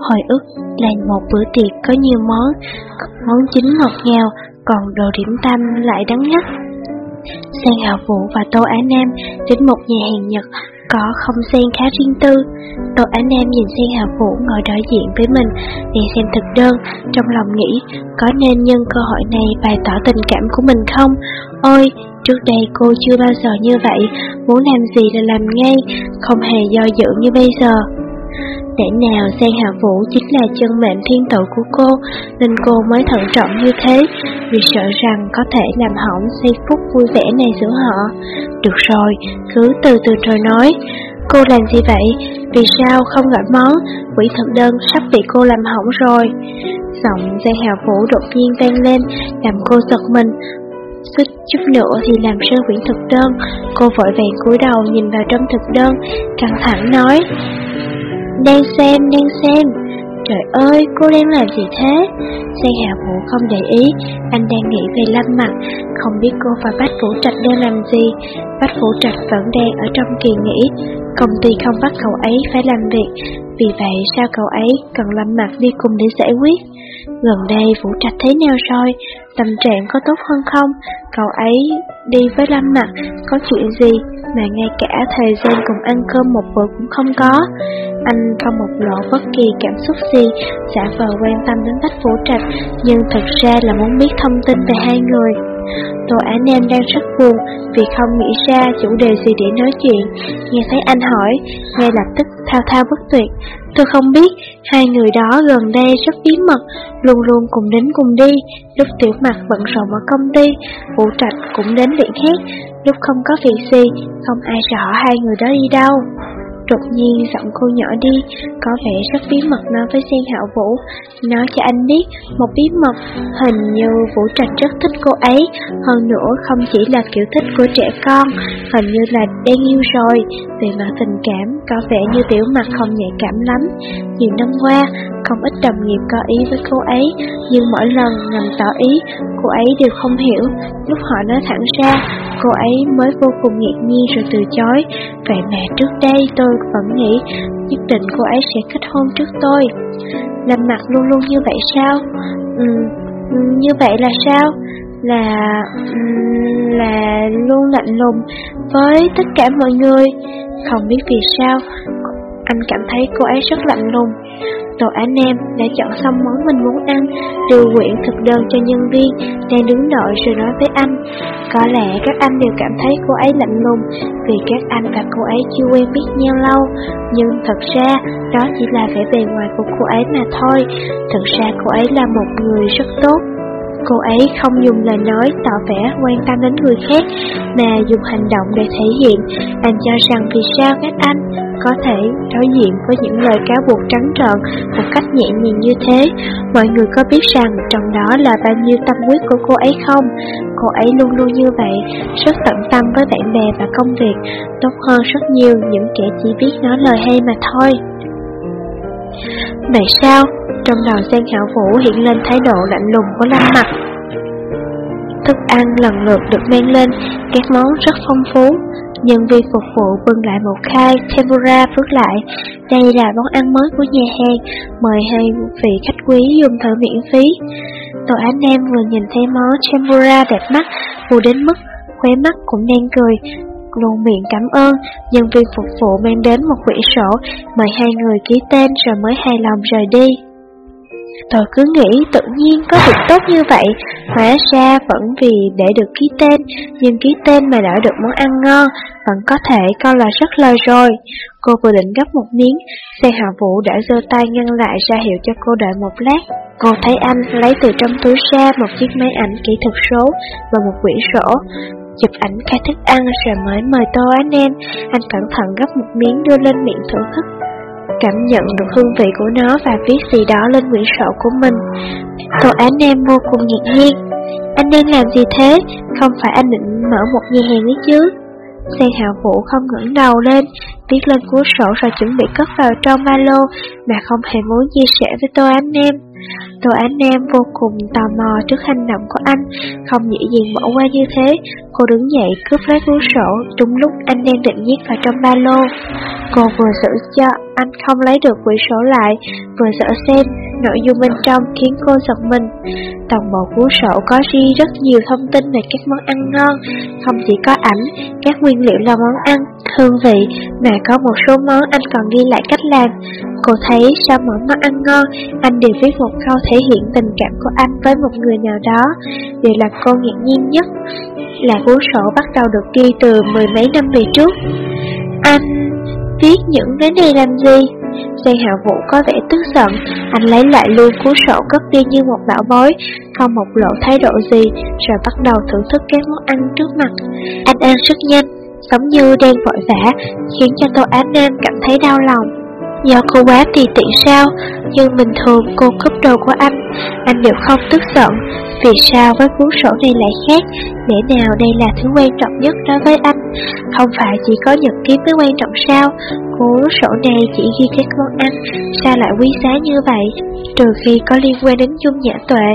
Hồi ức là một bữa tiệc có nhiều món, món chính ngọt ngào, còn đồ điểm tâm lại đắng ngắt. Sen Hạo Vũ và Tô Á Nam đến một nhà hàng Nhật có không gian khá riêng tư. Tô Á Nam nhìn Sen Hạo Vũ ngồi đối diện với mình để xem thực đơn, trong lòng nghĩ có nên nhân cơ hội này bày tỏ tình cảm của mình không? Ôi, trước đây cô chưa bao giờ như vậy, muốn làm gì là làm ngay, không hề do dự như bây giờ. Để nào Giang Hạ Vũ chính là chân mệnh thiên tử của cô, nên cô mới thận trọng như thế, vì sợ rằng có thể làm hỏng giây phút vui vẻ này giữa họ. Được rồi, cứ từ từ rồi nói. Cô làm gì vậy? Vì sao không gọi món? Quỷ thực đơn sắp bị cô làm hỏng rồi. Giọng Giang Hạ Vũ đột nhiên vang lên, làm cô giật mình. Suýt chút nữa thì làm rơi quyển thực đơn Cô vội vàng cúi đầu nhìn vào trong thực đơn Căng thẳng nói đang xem, đang xem Trời ơi, cô đang làm gì thế? xe Hạ Vũ không để ý, anh đang nghĩ về Lâm Mặt, không biết cô và Bách Vũ Trạch đang làm gì. Bách Vũ Trạch vẫn đang ở trong kỳ nghỉ, công ty không bắt cậu ấy phải làm việc, vì vậy sao cậu ấy cần Lâm Mặt đi cùng để giải quyết? Gần đây Vũ Trạch thế nào rồi? Tâm trạng có tốt hơn không? Cậu ấy đi với Lâm Mặt có chuyện gì mà ngay cả thời gian cùng ăn cơm một bữa cũng không có? Anh không một lộ bất kỳ cảm xúc gì, giả vờ quan tâm đến Bách Vũ Trạch, nhưng thực ra là muốn biết thông tin về hai người. Tô án Nam đang rất buồn vì không nghĩ ra chủ đề gì để nói chuyện. Nghe thấy anh hỏi, ngay lập tức thao thao bất tuyệt. Tôi không biết, hai người đó gần đây rất bí mật, luôn luôn cùng đến cùng đi. Lúc tiểu mặt bận rộn ở công ty, Vũ Trạch cũng đến viện khác. Lúc không có việc gì, không ai rõ hai người đó đi đâu. Đột nhiên giọng cô nhỏ đi, có vẻ rất bí mật nói với Giang Hạo Vũ. Nói cho anh biết một bí mật, hình như Vũ Trạch rất thích cô ấy, hơn nữa không chỉ là kiểu thích của trẻ con, hình như là đang yêu rồi. Về mặt tình cảm, có vẻ như tiểu mặt không nhạy cảm lắm. Nhiều năm qua, không ít đồng nghiệp có ý với cô ấy, nhưng mỗi lần ngầm tỏ ý, cô ấy đều không hiểu. Lúc họ nói thẳng ra, cô ấy mới vô cùng ngạc nhiên rồi từ chối. Vậy mà trước đây tôi vẫn nghĩ nhất định cô ấy sẽ kết hôn trước tôi. Làm mặt luôn luôn như vậy sao? Ừ, như vậy là sao? Là... là luôn lạnh lùng với tất cả mọi người. Không biết vì sao, anh cảm thấy cô ấy rất lạnh lùng. tổ anh em đã chọn xong món mình muốn ăn, đưa quyển thực đơn cho nhân viên, đang đứng đợi rồi nói với anh. Có lẽ các anh đều cảm thấy cô ấy lạnh lùng, vì các anh và cô ấy chưa quen biết nhau lâu, nhưng thật ra đó chỉ là vẻ bề ngoài của cô ấy mà thôi, thật ra cô ấy là một người rất tốt. Cô ấy không dùng lời nói tỏ vẻ quan tâm đến người khác, mà dùng hành động để thể hiện. Anh cho rằng vì sao các anh có thể đối diện với những lời cáo buộc trắng trợn một cách nhẹ nhàng như thế. Mọi người có biết rằng trong đó là bao nhiêu tâm huyết của cô ấy không? Cô ấy luôn luôn như vậy, rất tận tâm với bạn bè và công việc, tốt hơn rất nhiều những kẻ chỉ biết nói lời hay mà thôi. Vậy sao? Trong đầu Giang Hảo Vũ hiện lên thái độ lạnh lùng của Lâm Mặt. Thức ăn lần lượt được mang lên, các món rất phong phú. Nhân viên phục vụ bưng lại một khai tempura phước lại. Đây là món ăn mới của nhà hàng, mời hai vị khách quý dùng thử miễn phí. Tổ anh Nam vừa nhìn thấy món tempura đẹp mắt, vừa đến mức khóe mắt cũng đang cười, luôn miệng cảm ơn, nhân viên phục vụ mang đến một quyển sổ, mời hai người ký tên rồi mới hài lòng rời đi. Tôi cứ nghĩ tự nhiên có việc tốt như vậy, hóa ra vẫn vì để được ký tên, nhưng ký tên mà đã được món ăn ngon, vẫn có thể coi là rất lời rồi. Cô vừa định gấp một miếng, xe hạ vũ đã giơ tay ngăn lại ra hiệu cho cô đợi một lát. Cô thấy anh lấy từ trong túi ra một chiếc máy ảnh kỹ thuật số và một quyển sổ. Chụp ảnh khai thức ăn rồi mới mời tô anh em, anh cẩn thận gấp một miếng đưa lên miệng thưởng thức. cảm nhận được hương vị của nó và viết gì đó lên quyển sổ của mình. Tô anh em vô cùng ngạc nhiên. Anh đang làm gì thế? Không phải anh định mở một nhà hàng ấy chứ? xe hào Vũ không ngẩng đầu lên, viết lên cuốn sổ rồi chuẩn bị cất vào trong ba lô mà không hề muốn chia sẻ với Tô Ánh Nam. Tô Ánh Nam vô cùng tò mò trước hành động của anh, không dễ gì bỏ qua như thế. Cô đứng dậy cướp lấy cuốn sổ đúng lúc anh đang định nhét vào trong ba lô. Cô vừa giữ cho anh không lấy được quyển sổ lại, vừa sợ xem nội dung bên trong khiến cô giật mình. Toàn bộ cuốn sổ có ghi rất nhiều thông tin về các món ăn ngon, không chỉ có ảnh, các nguyên liệu là món ăn, hương vị, mà có một số món anh còn ghi lại cách làm. Cô thấy sau mỗi món ăn ngon, anh đều viết một câu thể hiện tình cảm của anh với một người nào đó. Điều là cô ngạc nhiên nhất là cuốn sổ bắt đầu được ghi từ mười mấy năm về trước. Anh viết những cái này làm gì? Giang Hạ Vũ có vẻ tức giận, anh lấy lại luôn cuốn sổ cất đi như một bảo bối, không một lộ thái độ gì, rồi bắt đầu thưởng thức các món ăn trước mặt. Anh ăn rất nhanh, giống như đang vội vã, khiến cho Tô Á Nam cảm thấy đau lòng. Do cô quá tùy tiện sao, nhưng bình thường cô cướp đồ của anh, anh đều không tức giận. Vì sao với cuốn sổ này lại khác, lẽ nào đây là thứ quan trọng nhất đối với anh? Không phải chỉ có nhật ký mới quan trọng sao? Cuốn sổ này chỉ ghi các món ăn, sao lại quý giá như vậy? Trừ khi có liên quan đến dung nhã tuệ.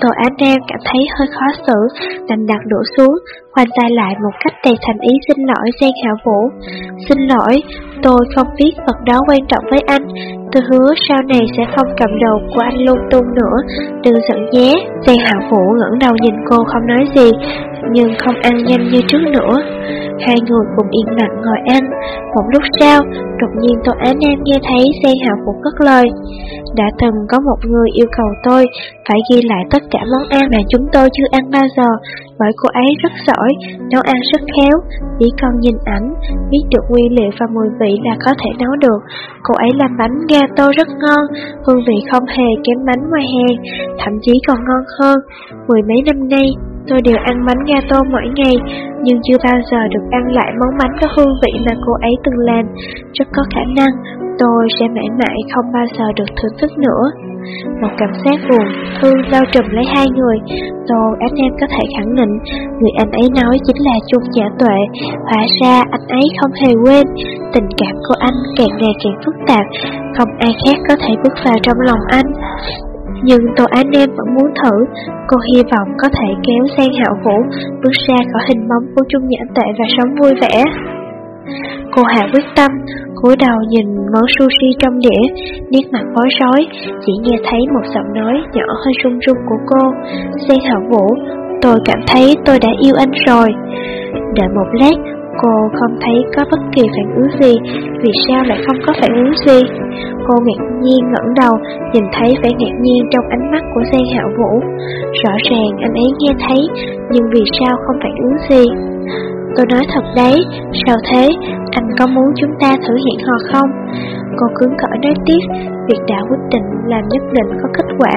Tô Á Nam cảm thấy hơi khó xử, đành đặt đổ xuống, khoanh tay lại một cách đầy thành ý xin lỗi Giang Hạ Vũ. Xin lỗi, tôi không biết vật đó quan trọng với anh, tôi hứa sau này sẽ không cầm đầu của anh lung tung nữa, đừng giận nhé. Giang Hạ Vũ ngẩng đầu nhìn cô không nói gì, nhưng không ăn nhanh như trước nữa. Hai người cùng yên lặng ngồi ăn. Một lúc sau, đột nhiên tôi Á Nam nghe thấy Giang Hạ Vũ cất lời. Đã từng có một người yêu cầu tôi phải ghi lại tất cả món ăn mà chúng tôi chưa ăn bao giờ, bởi cô ấy rất giỏi, nấu ăn rất khéo, chỉ cần nhìn ảnh, biết được nguyên liệu và mùi vị là có thể nấu được. Cô ấy làm bánh gato rất ngon, hương vị không hề kém bánh ngoài hàng, thậm chí còn ngon hơn. Mười mấy năm nay, tôi đều ăn bánh gato mỗi ngày, nhưng chưa bao giờ được ăn lại món bánh có hương vị mà cô ấy từng làm. Rất có khả năng tôi sẽ mãi mãi không bao giờ được thưởng thức nữa. Một cảm giác buồn, thương bao trùm lấy hai người. Tô anh Em có thể khẳng định, người anh ấy nói chính là Trung Nhã Tuệ. Hóa ra anh ấy không hề quên, tình cảm của anh càng ngày càng phức tạp, không ai khác có thể bước vào trong lòng anh. Nhưng Tô Án Em vẫn muốn thử, cô hy vọng có thể kéo sang Hạo Vũ bước ra khỏi hình bóng của Trung Nhã tệ và sống vui vẻ. Cô hạ quyết tâm, cúi đầu nhìn món sushi trong đĩa, nét mặt bối rối, chỉ nghe thấy một giọng nói nhỏ hơi run run của cô. Sang hạo Vũ, tôi cảm thấy tôi đã yêu anh rồi. Đợi một lát, cô không thấy có bất kỳ phản ứng gì, vì sao lại không có phản ứng gì? Cô ngạc nhiên ngẩng đầu, nhìn thấy vẻ ngạc nhiên trong ánh mắt của Giang Hạo Vũ. Rõ ràng anh ấy nghe thấy, nhưng vì sao không phản ứng gì? Tôi nói thật đấy, sao thế, anh có muốn chúng ta thử hẹn hò không? Cô cứng cỡ nói tiếp, việc đã quyết định làm nhất định có kết quả,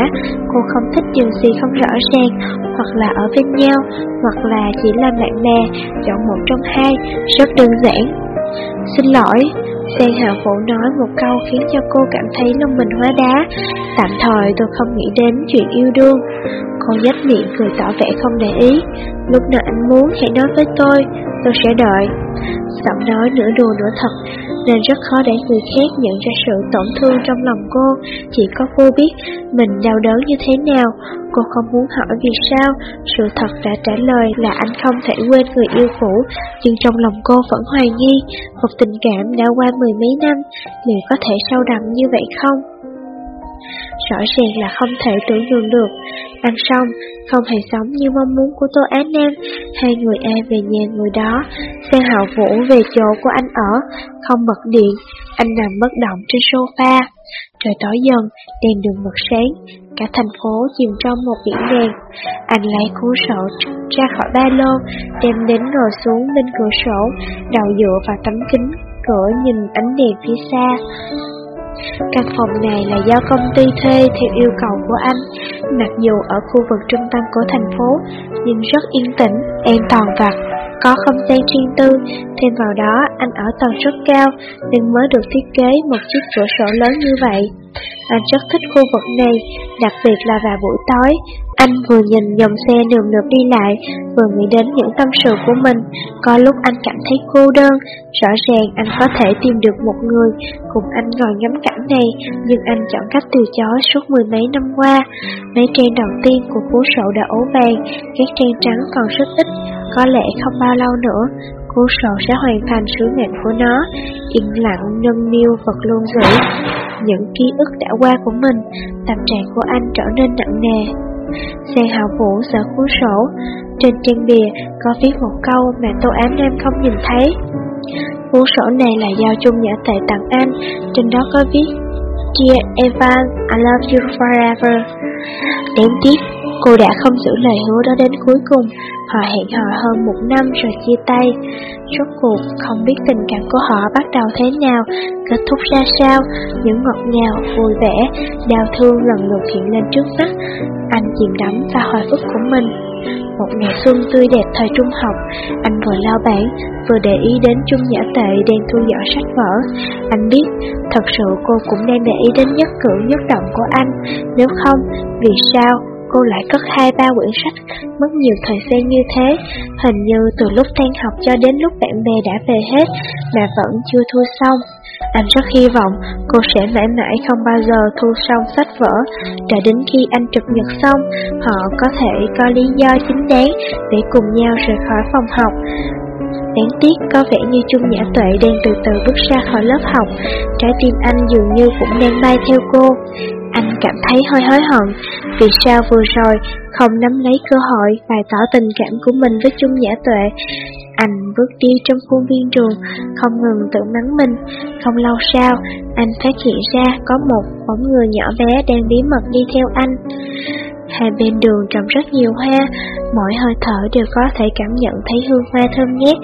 cô không thích điều gì không rõ ràng, hoặc là ở bên nhau, hoặc là chỉ là bạn bè, chọn một trong hai, rất đơn giản. Xin lỗi, Giang Hạ Vũ nói một câu khiến cho cô cảm thấy lòng mình hóa đá. Tạm thời tôi không nghĩ đến chuyện yêu đương. Cô nhếch miệng cười tỏ vẻ không để ý. Lúc nào anh muốn hãy nói với tôi, tôi sẽ đợi. Giọng nói nửa đùa nửa thật, nên rất khó để người khác nhận ra sự tổn thương trong lòng cô. Chỉ có cô biết mình đau đớn như thế nào. Cô không muốn hỏi vì sao, sự thật đã trả lời là anh không thể quên người yêu cũ, nhưng trong lòng cô vẫn hoài nghi, một tình cảm đã qua mười mấy năm, liệu có thể sâu đậm như vậy không? Rõ ràng là không thể tưởng tượng được. Ăn xong, không hề sống như mong muốn của Tô Á Nam, hai người ai về nhà người đó, xe Hạo Vũ về chỗ của anh ở, không bật điện, anh nằm bất động trên sofa. Trời tối dần, đèn đường bật sáng, cả thành phố chìm trong một biển đèn. Anh lấy cuốn sổ ra khỏi ba lô, đem đến ngồi xuống bên cửa sổ, đầu dựa vào tấm kính, cửa nhìn ánh đèn phía xa. Căn phòng này là do công ty thuê theo yêu cầu của anh, mặc dù ở khu vực trung tâm của thành phố, nhưng rất yên tĩnh, an toàn và có không gian riêng tư, thêm vào đó anh ở tầng rất cao nên mới được thiết kế một chiếc cửa sổ lớn như vậy. Anh rất thích khu vực này, đặc biệt là vào buổi tối. Anh vừa nhìn dòng xe nườm nượp đi lại, vừa nghĩ đến những tâm sự của mình. Có lúc anh cảm thấy cô đơn, rõ ràng anh có thể tìm được một người cùng anh ngồi ngắm cảnh này, nhưng anh chọn cách từ chối suốt mười mấy năm qua. Mấy trang đầu tiên của cuốn sổ đã ố vàng, các trang trắng còn rất ít, có lẽ không bao lâu nữa, cuốn sổ sẽ hoàn thành sứ mệnh của nó, yên lặng nâng niu vật luôn giữ. Những ký ức đã qua của mình, tâm trạng của anh trở nên nặng nề. Xe hào vũ sở cuốn sổ, trên trang bìa có viết một câu mà Tô Ám Nam không nhìn thấy. Cuốn sổ này là do Trung Nhã Tệ tặng anh, trên đó có viết Dear Evan, I love you forever. Đáng tiếc, cô đã không giữ lời hứa đó đến cuối cùng. Họ hẹn hò hơn một năm rồi chia tay. Rốt cuộc không biết tình cảm của họ bắt đầu thế nào, kết thúc ra sao, những ngọt ngào, vui vẻ, đau thương lần lượt hiện lên trước mắt. Anh chìm đắm vào hồi ức của mình. Một ngày xuân tươi đẹp thời trung học, anh vừa lao bản, vừa để ý đến Trung Nhã Tệ đang thu dọn sách vở. Anh biết, thật sự cô cũng đang để ý đến nhất cử nhất động của anh, nếu không, vì sao cô lại cất hai ba quyển sách, mất nhiều thời gian như thế. Hình như từ lúc tan học cho đến lúc bạn bè đã về hết, mà vẫn chưa thu xong. Anh rất hy vọng cô sẽ mãi mãi không bao giờ thu xong sách vở, cho đến khi anh trực nhật xong, họ có thể có lý do chính đáng để cùng nhau rời khỏi phòng học. Đáng tiếc có vẻ như Trung Nhã Tuệ đang từ từ bước ra khỏi lớp học, trái tim anh dường như cũng đang bay theo cô. Anh cảm thấy hơi hối hận, vì sao vừa rồi không nắm lấy cơ hội bày tỏ tình cảm của mình với Chung Nhã Tuệ. Anh bước đi trong khuôn viên trường, không ngừng tự mắng mình. Không lâu sau, anh phát hiện ra có một bóng người nhỏ bé đang bí mật đi theo anh. Hai bên đường trồng rất nhiều hoa, mỗi hơi thở đều có thể cảm nhận thấy hương hoa thơm ngát.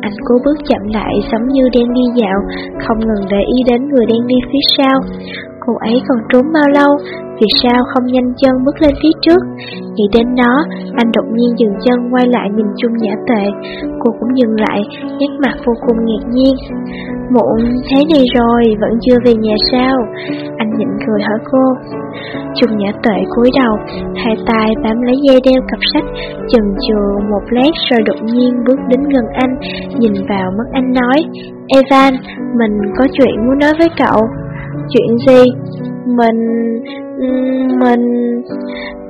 Anh cố bước chậm lại giống như đang đi dạo, không ngừng để ý đến người đang đi phía sau. Cô ấy còn trốn bao lâu, vì sao không nhanh chân bước lên phía trước? Nghĩ đến đó, anh đột nhiên dừng chân quay lại nhìn chung nhã tệ. Cô cũng dừng lại, nét mặt vô cùng ngạc nhiên. Muộn thế này rồi, vẫn chưa về nhà sao? Anh nhịn cười hỏi cô. Trung nhã tuệ cúi đầu, hai tay bám lấy dây đeo cặp sách, chần chừ một lát rồi đột nhiên bước đến gần anh, nhìn vào mắt anh nói, Evan, mình có chuyện muốn nói với cậu. Chuyện gì? Mình... mình...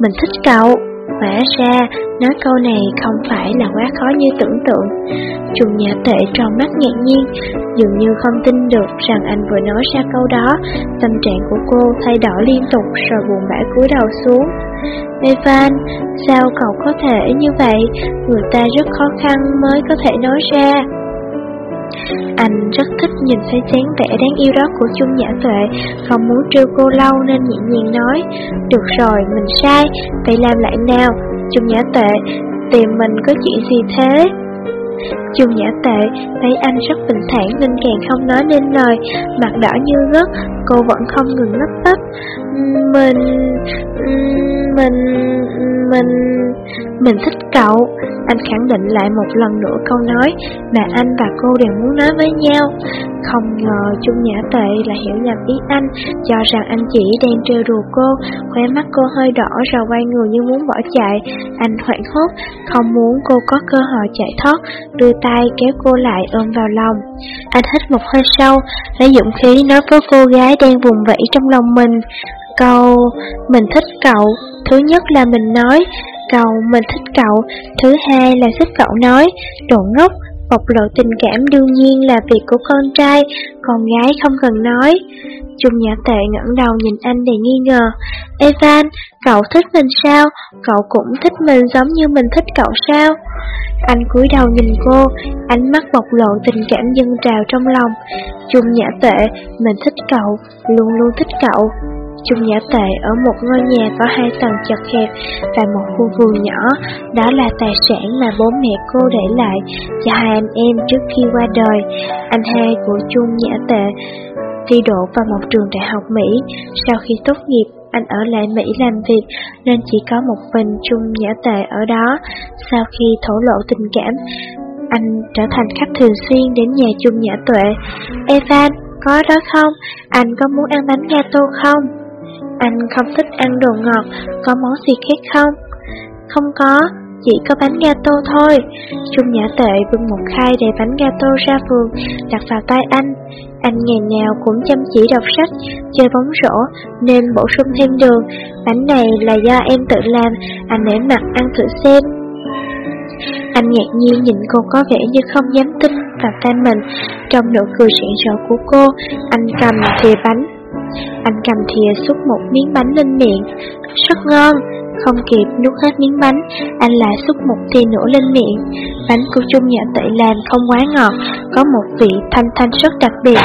mình thích cậu. Hóa ra, nói câu này không phải là quá khó như tưởng tượng. Trùng nhà tệ tròn mắt ngạc nhiên, dường như không tin được rằng anh vừa nói ra câu đó. Tâm trạng của cô thay đổi liên tục rồi buồn bã cúi đầu xuống. Evan, sao cậu có thể như vậy? Người ta rất khó khăn mới có thể nói ra. Anh rất thích nhìn thấy dáng vẻ đáng yêu đó của Chung Nhã Tuệ, không muốn trêu cô lâu nên nhẹ nhàng nói, được rồi, mình sai, vậy làm lại nào, Chung Nhã Tuệ, tìm mình có chuyện gì thế? Chung Nhã Tệ thấy anh rất bình thản nên càng không nói nên lời, mặt đỏ như rớt cô vẫn không ngừng lấp bắp. Mình... mình mình... mình thích cậu. Anh khẳng định lại một lần nữa câu nói mà anh và cô đều muốn nói với nhau. Không ngờ Trung Nhã Tệ là hiểu nhầm ý anh, cho rằng anh chỉ đang trêu đùa cô, khóe mắt cô hơi đỏ rồi quay người như muốn bỏ chạy. Anh hoảng hốt, không muốn cô có cơ hội chạy thoát, đưa tay kéo cô lại ôm vào lòng. Anh hít một hơi sâu, lấy dũng khí nói với cô gái đang vùng vẫy trong lòng mình. Câu, mình thích cậu, thứ nhất là mình nói, cậu mình thích cậu, thứ hai là thích cậu nói, đồ ngốc, bộc lộ tình cảm đương nhiên là việc của con trai, con gái không cần nói. Trung Nhã Tệ ngẩng đầu nhìn anh đầy nghi ngờ. Evan, cậu thích mình sao? Cậu cũng thích mình giống như mình thích cậu sao? Anh cúi đầu nhìn cô, ánh mắt bộc lộ tình cảm dâng trào trong lòng. Trung Nhã Tệ, mình thích cậu, luôn luôn thích cậu. Trung Nhã Tệ ở một ngôi nhà có hai tầng chật hẹp và một khu vườn nhỏ, đó là tài sản mà bố mẹ cô để lại cho hai anh em trước khi qua đời. Anh hai của Trung Nhã Tệ thi đỗ vào một trường đại học Mỹ. Sau khi tốt nghiệp, anh ở lại Mỹ làm việc nên chỉ có một mình Trung Nhã Tệ ở đó. Sau khi thổ lộ tình cảm, anh trở thành khách thường xuyên đến nhà chung nhã tuệ. Evan, có đó không? Anh có muốn ăn bánh gato không? Anh không thích ăn đồ ngọt, có món gì khác không? Không có, chỉ có bánh gato thôi. Trung Nhã Tệ bưng một khay đầy bánh gato ra vườn, đặt vào tay anh. Anh ngày nào cũng chăm chỉ đọc sách, chơi bóng rổ, nên bổ sung thêm đường. Bánh này là do em tự làm, anh để mặt ăn thử xem. Anh ngạc nhiên nhìn cô có vẻ như không dám tin vào tay mình. Trong nụ cười rạng rỡ của cô, anh cầm thìa bánh. Anh cầm thìa xúc một miếng bánh lên miệng. Rất ngon, không kịp nuốt hết miếng bánh, anh lại xúc một thìa nữa lên miệng. Bánh của Trung Nhã Tệ làm không quá ngọt, có một vị thanh thanh rất đặc biệt.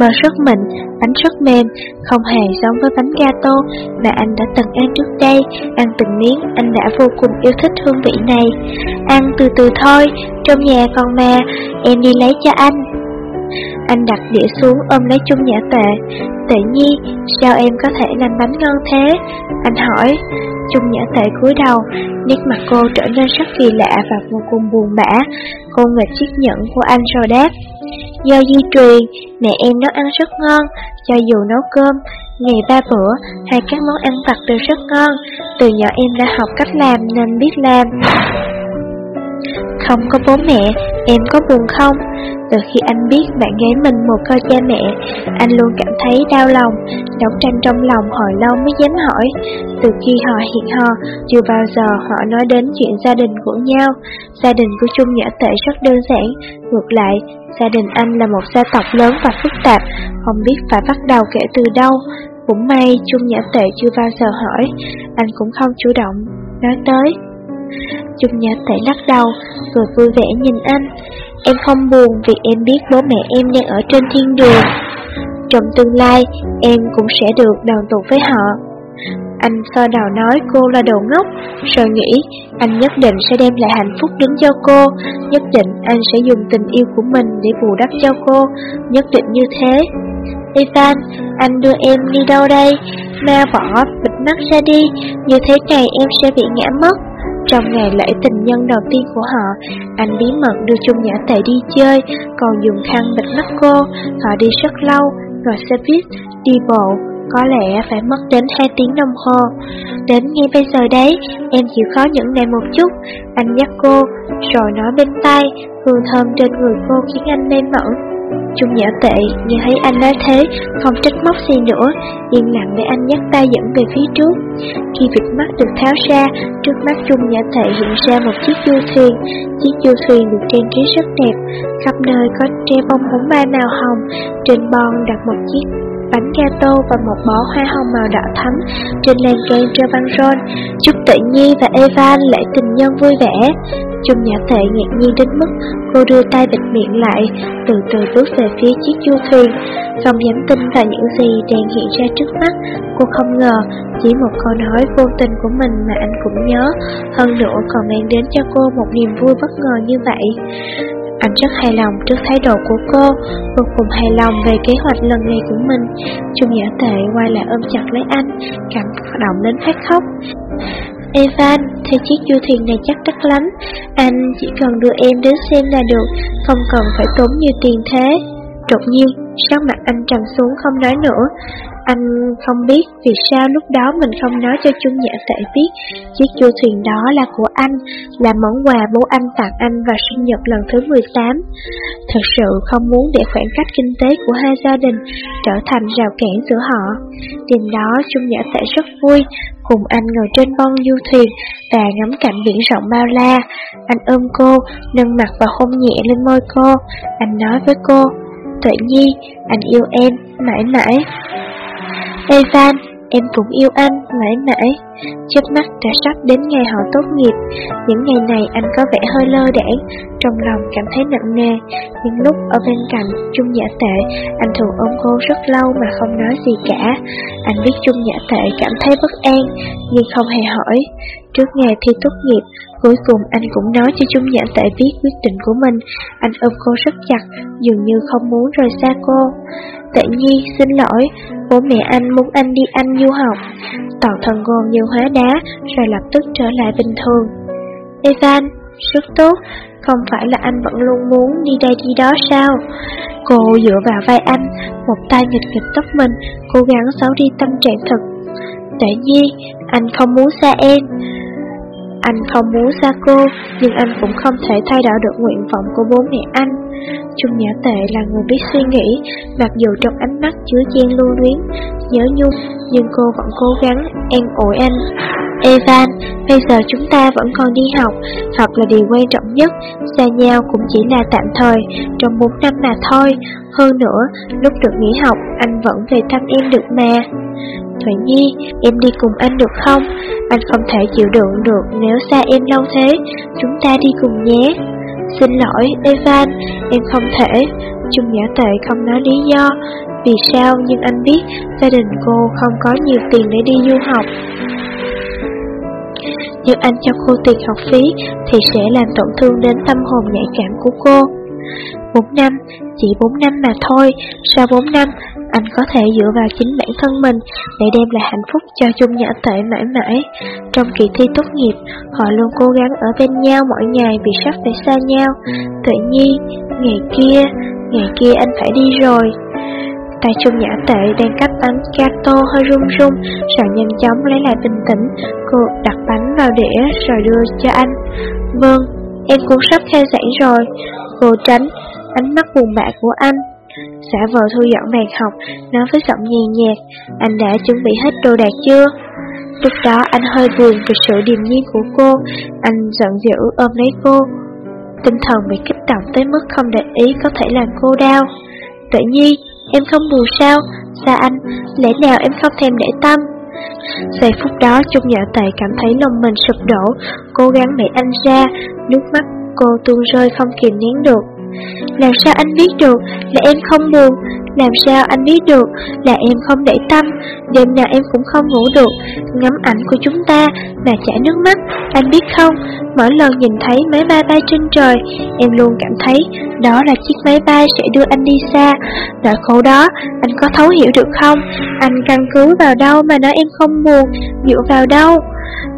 Bơ rất mịn, bánh rất mềm, không hề giống với bánh gato mà anh đã từng ăn trước đây. Ăn từng miếng, anh đã vô cùng yêu thích hương vị này. Ăn từ từ thôi, trong nhà còn mà, em đi lấy cho anh. Anh đặt đĩa xuống ôm lấy Chung Nhã Tệ. Tệ Nhi, sao em có thể làm bánh ngon thế? Anh hỏi. Chung Nhã Tệ cúi đầu Nét mặt cô trở nên rất kỳ lạ và vô cùng buồn bã. Cô nghịch chiếc nhẫn của anh rồi đáp Do di truyền, mẹ em nấu ăn rất ngon. Cho dù nấu cơm, ngày ba bữa Hay các món ăn vặt đều rất ngon. Từ nhỏ em đã học cách làm nên biết làm không có bố mẹ, em có buồn không? Từ khi anh biết bạn gái mình một coi cha mẹ, anh luôn cảm thấy đau lòng, đấu tranh trong lòng hồi lâu mới dám hỏi. Từ khi họ hiện hò, chưa bao giờ họ nói đến chuyện gia đình của nhau. Gia đình của Trung Nhã Tệ rất đơn giản, ngược lại, gia đình anh là một gia tộc lớn và phức tạp, không biết phải bắt đầu kể từ đâu. Cũng may Trung Nhã Tệ chưa bao giờ hỏi, anh cũng không chủ động nói tới chung Nhã Tệ lắc đầu, rồi vui vẻ nhìn anh. Em không buồn vì em biết bố mẹ em đang ở trên thiên đường. Trong tương lai, em cũng sẽ được đoàn tụ với họ. Anh so đầu nói cô là đồ ngốc, rồi nghĩ anh nhất định sẽ đem lại hạnh phúc đến cho cô, nhất định anh sẽ dùng tình yêu của mình để bù đắp cho cô, nhất định như thế. Ivan, anh đưa em đi đâu đây? Ma vỏ, bịt mắt ra đi, như thế này em sẽ bị ngã mất. Trong ngày lễ tình nhân đầu tiên của họ, anh bí mật đưa Chung Nhã Tệ đi chơi, còn dùng khăn bịt mắt cô. Họ đi rất lâu, rồi xe buýt, đi bộ, có lẽ phải mất đến 2 tiếng đồng hồ. Đến ngay bây giờ đấy, em chịu khó những ngày một chút. Anh nhắc cô, rồi nói bên tay, hương thơm trên người cô khiến anh mê mẩn. Trung nhỏ tệ, nghe thấy anh nói thế, không trách móc gì nữa, yên lặng để anh nhắc tay dẫn về phía trước. Khi vịt mắt được tháo ra, trước mắt Trung nhỏ tệ hiện ra một chiếc du thuyền. Chiếc du thuyền được trang trí rất đẹp, khắp nơi có tre bông bóng mai màu hồng, trên bon đặt một chiếc bánh gato và một bó hoa hồng màu đỏ thắm trên lan can treo băng rôn. Chúc Tự Nhi và Evan lễ tình nhân vui vẻ. Trung nhã tệ ngạc nhiên đến mức cô đưa tay bịt miệng lại, từ từ bước về phía chiếc du thuyền. Không dám tin vào những gì đang hiện ra trước mắt, cô không ngờ chỉ một câu nói vô tình của mình mà anh cũng nhớ, hơn nữa còn mang đến cho cô một niềm vui bất ngờ như vậy. Anh rất hài lòng trước thái độ của cô, vô cùng hài lòng về kế hoạch lần này của mình. Trung Nhã Tệ quay lại ôm chặt lấy anh, cảm động đến phát khóc. Evan, thì chiếc du thuyền này chắc đắt lắm, anh chỉ cần đưa em đến xem là được, không cần phải tốn nhiều tiền thế. Đột nhiên, sắc mặt anh trầm xuống không nói nữa. Anh không biết vì sao lúc đó mình không nói cho Trung Nhã Tệ biết chiếc du thuyền đó là của anh, là món quà bố anh tặng anh vào sinh nhật lần thứ 18. Thật sự không muốn để khoảng cách kinh tế của hai gia đình trở thành rào cản giữa họ. Đêm đó Trung Nhã Tệ rất vui, cùng anh ngồi trên bon du thuyền và ngắm cảnh biển rộng bao la. Anh ôm cô, nâng mặt và hôn nhẹ lên môi cô. Anh nói với cô, Tuệ Nhi, anh yêu em, mãi mãi. Evan, em cũng yêu anh, mãi mãi. Chớp mắt đã sắp đến ngày họ tốt nghiệp, những ngày này anh có vẻ hơi lơ đãng, trong lòng cảm thấy nặng nề. Những lúc ở bên cạnh Chung Nhã Tệ, anh thường ôm cô rất lâu mà không nói gì cả. Anh biết Chung Nhã Tệ cảm thấy bất an, nhưng không hề hỏi. Trước ngày thi tốt nghiệp, cuối cùng anh cũng nói cho Chung Nhã Tệ biết quyết định của mình. Anh ôm cô rất chặt, dường như không muốn rời xa cô. Tệ Nhi, xin lỗi, bố mẹ anh muốn anh đi Anh du học. Toàn thân cô như hóa đá, rồi lập tức trở lại bình thường. Evan, rất tốt, không phải là anh vẫn luôn muốn đi đây đi đó sao? Cô dựa vào vai anh, một tay nghịch nghịch tóc mình, cố gắng xấu đi tâm trạng thật. Tại nhi, anh không muốn xa em. Anh không muốn xa cô, nhưng anh cũng không thể thay đổi được nguyện vọng của bố mẹ anh. Trung Nhã Tệ là người biết suy nghĩ, mặc dù trong ánh mắt chứa chen lưu luyến, nhớ nhung, nhưng cô vẫn cố gắng an ủi anh. Evan, bây giờ chúng ta vẫn còn đi học, học là điều quan trọng nhất, xa nhau cũng chỉ là tạm thời, trong 4 năm mà thôi. Hơn nữa, lúc được nghỉ học, anh vẫn về thăm em được mà. Thuận Nhi, em đi cùng anh được không? Anh không thể chịu đựng được nếu xa em lâu thế, chúng ta đi cùng nhé. Xin lỗi, Evan, em không thể. Trung giả Tệ không nói lý do. Vì sao nhưng anh biết gia đình cô không có nhiều tiền để đi du học. Nếu anh cho cô tiền học phí thì sẽ làm tổn thương đến tâm hồn nhạy cảm của cô. 4 năm, chỉ 4 năm mà thôi, sau 4 năm, anh có thể dựa vào chính bản thân mình để đem lại hạnh phúc cho chung nhã tệ mãi mãi. Trong kỳ thi tốt nghiệp, họ luôn cố gắng ở bên nhau mỗi ngày vì sắp phải xa nhau. Tự nhiên, ngày kia, ngày kia anh phải đi rồi. Tay Trung Nhã Tệ đang cắt bánh gato hơi run run, rồi nhanh chóng lấy lại bình tĩnh, cô đặt bánh vào đĩa rồi đưa cho anh. Vâng, em cũng sắp khai giảng rồi. Cô tránh ánh mắt buồn bã của anh. Xã vờ thu dọn bàn học, nói với giọng nhẹ nhạt, anh đã chuẩn bị hết đồ đạc chưa? Lúc đó anh hơi buồn vì sự điềm nhiên của cô, anh giận dữ ôm lấy cô. Tinh thần bị kích động tới mức không để ý có thể làm cô đau. Tự nhi, em không buồn sao? Xa anh, lẽ nào em không thèm để tâm? Giây phút đó Trung Nhã Tệ cảm thấy lòng mình sụp đổ, cố gắng đẩy anh ra, nước mắt cô tuôn rơi không kìm nén được. Làm sao anh biết được là em không buồn? Làm sao anh biết được là em không để tâm? Đêm nào em cũng không ngủ được. Ngắm ảnh của chúng ta mà chảy nước mắt. Anh biết không? Mỗi lần nhìn thấy máy bay bay trên trời, Em luôn cảm thấy đó là chiếc máy bay sẽ đưa anh đi xa. Nỗi khổ đó, anh có thấu hiểu được không? Anh căn cứ vào đâu mà nói em không buồn? Dựa vào đâu?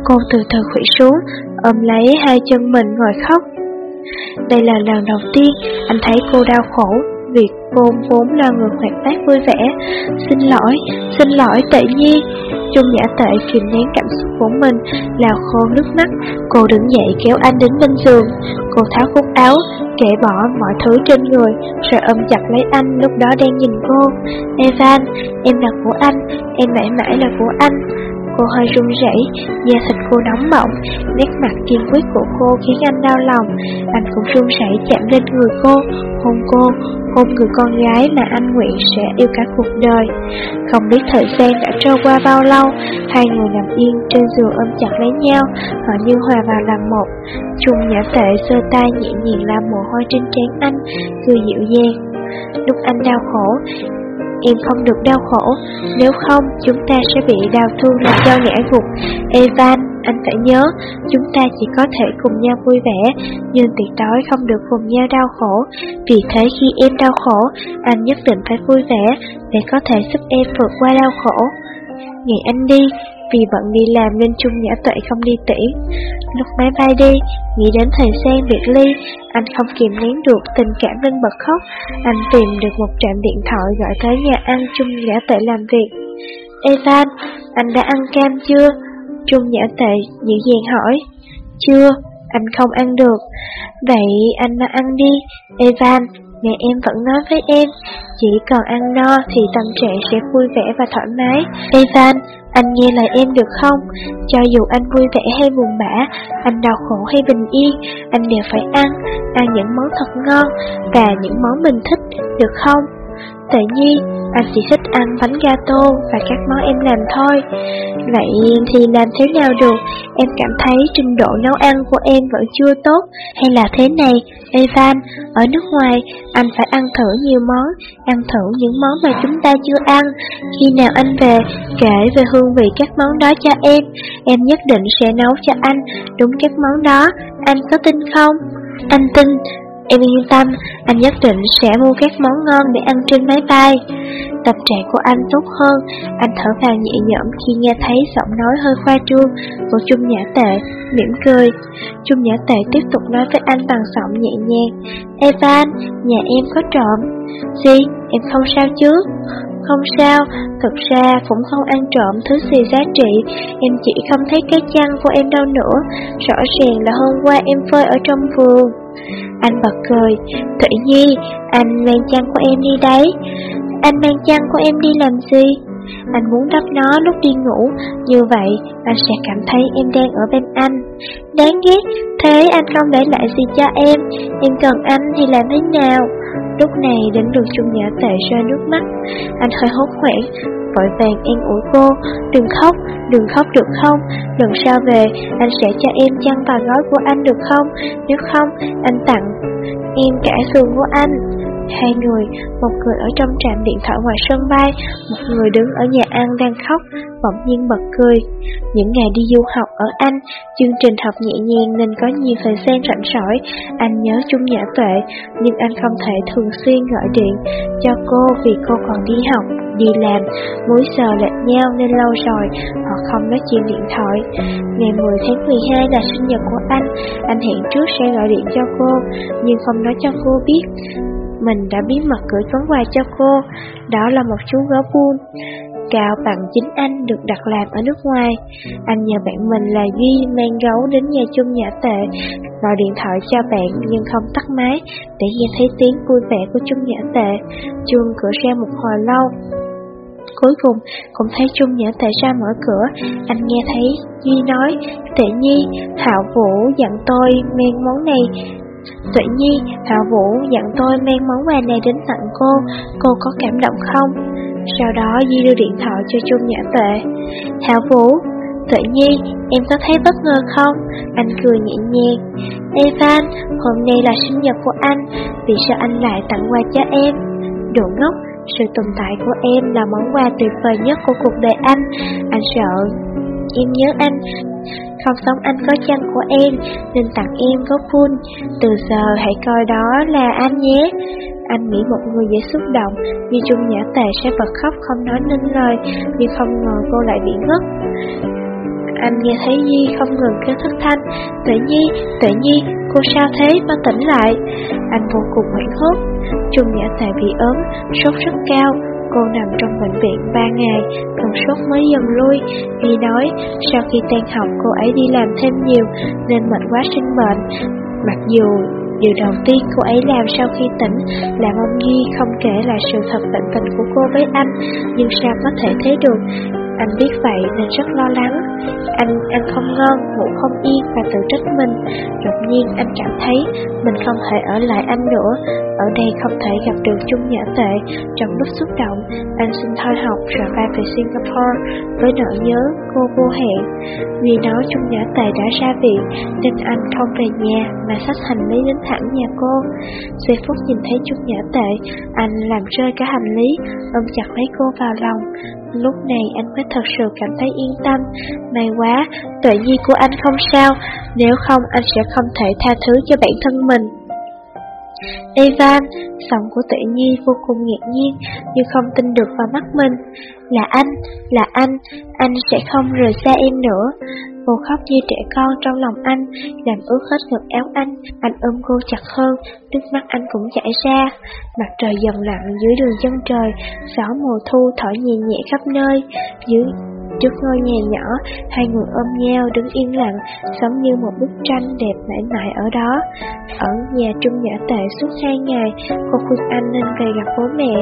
Cô từ từ khủy xuống, Ôm lấy hai chân mình ngồi khóc đây là lần đầu tiên anh thấy cô đau khổ vì cô vốn là người hoạt bát vui vẻ. Xin lỗi, xin lỗi tệ nhi. Trung giả tệ kìm nén cảm xúc của mình, là khô nước mắt. Cô đứng dậy kéo anh đến bên giường. Cô tháo cúc áo, kể bỏ mọi thứ trên người, rồi ôm chặt lấy anh lúc đó đang nhìn cô. Evan, em là của anh, em mãi mãi là của anh. Cô hơi run rẩy, da thịt cô nóng bỏng, nét mặt kiên quyết của cô khiến anh đau lòng. Anh cũng run rẩy chạm lên người cô, hôn cô, hôn người con gái mà anh nguyện sẽ yêu cả cuộc đời. Không biết thời gian đã trôi qua bao lâu, hai người nằm yên trên giường ôm chặt lấy nhau, họ như hòa vào làm một. Trung nhã tệ sơ tay nhẹ nhàng làm mồ hôi trên trán anh, cười dịu dàng. Lúc anh đau khổ, em không được đau khổ, nếu không chúng ta sẽ bị đau thương làm cho ngã gục. Evan, anh phải nhớ, chúng ta chỉ có thể cùng nhau vui vẻ, nhưng tuyệt đối không được cùng nhau đau khổ. Vì thế khi em đau khổ, anh nhất định phải vui vẻ để có thể giúp em vượt qua đau khổ. Ngày anh đi, vì bận đi làm nên Trung Nhã Tuệ không đi tiễn. Lúc máy bay đi, nghĩ đến thời gian biệt ly, anh không kìm nén được tình cảm nên bật khóc. Anh tìm được một trạm điện thoại gọi tới nhà ăn Trung Nhã Tuệ làm việc. Evan, anh đã ăn cam chưa? Trung Nhã Tuệ dịu dàng hỏi. Chưa, anh không ăn được. Vậy anh mà ăn đi, Evan, Mẹ em vẫn nói với em, chỉ cần ăn no thì tâm trạng sẽ vui vẻ và thoải mái. Evan, anh nghe lời em được không? Cho dù anh vui vẻ hay buồn bã, anh đau khổ hay bình yên, anh đều phải ăn, ăn những món thật ngon và những món mình thích, được không? Tự nhiên, anh chỉ thích ăn bánh gato và các món em làm thôi. Vậy thì làm thế nào được? Em cảm thấy trình độ nấu ăn của em vẫn chưa tốt. Hay là thế này, Evan, ở nước ngoài, anh phải ăn thử nhiều món, ăn thử những món mà chúng ta chưa ăn. Khi nào anh về, kể về hương vị các món đó cho em. Em nhất định sẽ nấu cho anh đúng các món đó. Anh có tin không? Anh tin, Em yên tâm, anh nhất định sẽ mua các món ngon để ăn trên máy bay. Tập trạng của anh tốt hơn, anh thở vào nhẹ nhõm khi nghe thấy giọng nói hơi khoa trương của Trung Nhã Tệ, mỉm cười. Trung Nhã Tệ tiếp tục nói với anh bằng giọng nhẹ nhàng, Evan, nhà em có trộm. Gì, em không sao chứ? Không sao, thực ra cũng không ăn trộm thứ gì giá trị, em chỉ không thấy cái chăn của em đâu nữa, rõ ràng là hôm qua em phơi ở trong vườn. Anh bật cười, Thủy Nhi, anh mang chăn của em đi đấy. Anh mang chăn của em đi làm gì? Anh muốn đắp nó lúc đi ngủ, như vậy anh sẽ cảm thấy em đang ở bên anh. Đáng ghét, thế anh không để lại gì cho em, em cần anh thì làm thế nào? Lúc này đến được Trung Nhã tệ rơi nước mắt, anh hơi hốt hoảng, vội vàng an ủi cô, đừng khóc, đừng khóc được không, lần sau về anh sẽ cho em chăn và gói của anh được không, nếu không anh tặng em cả giường của anh. Hai người, một người ở trong trạm điện thoại ngoài sân bay, một người đứng ở nhà ăn đang khóc, bỗng nhiên bật cười. Những ngày đi du học ở Anh, chương trình học nhẹ nhàng nên có nhiều thời gian rảnh rỗi. Anh nhớ chung nhã tuệ, nhưng anh không thể thường xuyên gọi điện cho cô vì cô còn đi học, đi làm, Mỗi giờ lệch nhau nên lâu rồi họ không nói chuyện điện thoại. Ngày 10 tháng 12 là sinh nhật của anh, anh hẹn trước sẽ gọi điện cho cô, nhưng không nói cho cô biết mình đã bí mật gửi món quà cho cô, đó là một chú gấu bull. Cao bằng chính anh được đặt làm ở nước ngoài. Anh nhờ bạn mình là Duy mang gấu đến nhà chung nhã tệ, gọi điện thoại cho bạn nhưng không tắt máy để nghe thấy tiếng vui vẻ của chung nhã tệ. Chuông cửa ra một hồi lâu. Cuối cùng cũng thấy chung nhã tệ ra mở cửa, anh nghe thấy Duy nói, Tệ Nhi, Thảo Vũ dặn tôi mang món này Tuệ Nhi, Hạ Vũ dặn tôi mang món quà này đến tặng cô, cô có cảm động không? Sau đó Di đưa điện thoại cho Trung Nhã Tệ. Hạ Vũ, Tuệ Nhi, em có thấy bất ngờ không? Anh cười nhẹ nhàng. Evan, hôm nay là sinh nhật của anh, vì sao anh lại tặng quà cho em? Đồ ngốc, sự tồn tại của em là món quà tuyệt vời nhất của cuộc đời anh. Anh sợ em nhớ anh, không sống anh có chân của em, nên tặng em gốc phun. Từ giờ hãy coi đó là anh nhé. Anh nghĩ một người dễ xúc động, Vì Trung Nhã Tề sẽ bật khóc không nói nên lời, nhưng không ngờ cô lại bị ngất. Anh nghe thấy di không ngừng kêu thất thanh, Tuệ Nhi, Tuệ Nhi, cô sao thế, mau tỉnh lại. Anh vô cùng hoảng hốt, Trung Nhã Tề bị ốm, sốt rất cao, Cô nằm trong bệnh viện 3 ngày, cơn sốt mới dần lui. Vì nói, sau khi tan học cô ấy đi làm thêm nhiều nên mệt quá sinh bệnh. Mặc dù Điều đầu tiên cô ấy làm sau khi tỉnh là mong Duy không kể lại sự thật bệnh tình của cô với anh, nhưng sao có thể thế được, anh biết vậy nên rất lo lắng. Anh ăn không ngon, ngủ không yên và tự trách mình. Đột nhiên anh cảm thấy mình không thể ở lại anh nữa. Ở đây không thể gặp được chung nhã tệ. Trong lúc xúc động, anh xin thôi học rồi bay về Singapore với nỗi nhớ cô vô hẹn. Vì nói chung nhã tệ đã ra viện nên anh không về nhà mà xách hành lý đến thẳng nhà cô. Giây phút nhìn thấy chung nhã tệ, anh làm rơi cả hành lý, ôm chặt lấy cô vào lòng. Lúc này anh mới thật sự cảm thấy yên tâm. May quá, tuệ nhi của anh không sao, nếu không anh sẽ không thể tha thứ cho bản thân mình. Evan, giọng của tự nhi vô cùng ngạc nhiên, nhưng không tin được vào mắt mình. Là anh, là anh, anh sẽ không rời xa em nữa. Cô khóc như trẻ con trong lòng anh, làm ướt hết ngực áo anh, anh ôm cô chặt hơn, nước mắt anh cũng chảy ra. Mặt trời dần lặn dưới đường chân trời, gió mùa thu thổi nhẹ nhẹ khắp nơi, dưới Trước ngôi nhà nhỏ, hai người ôm nhau đứng yên lặng, giống như một bức tranh đẹp mãi mãi ở đó. Ở nhà Trung Nhã Tệ suốt hai ngày, cô khuyên anh nên về gặp bố mẹ.